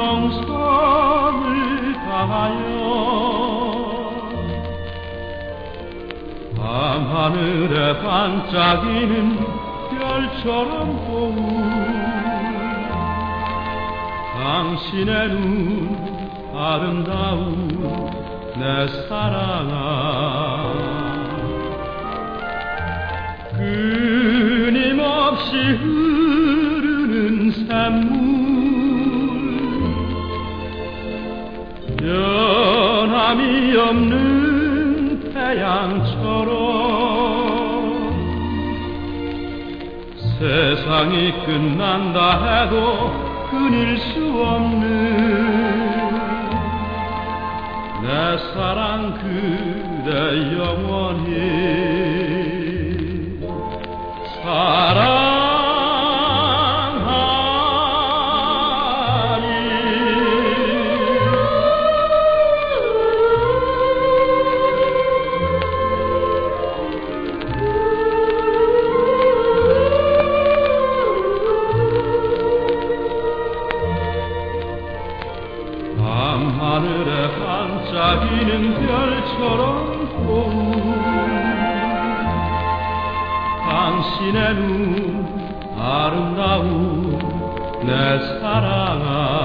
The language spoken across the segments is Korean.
명성을 다하여 밤하늘에 반짝이는 별처럼 보우 당신의 눈 아름다운 내 사랑아. 변함이 없는 태양처럼 세상이 끝난다 해도 끊일 수 없는 내 사랑 그대 영원히 사랑 밤하늘에 반짝이는 별처럼 당신의 눈 아름다운 내 사랑아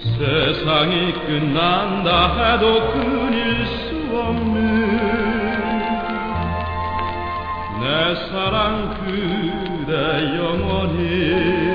세상이 끝난다 해도 끊일 수 없는 내 사랑 그대 영원히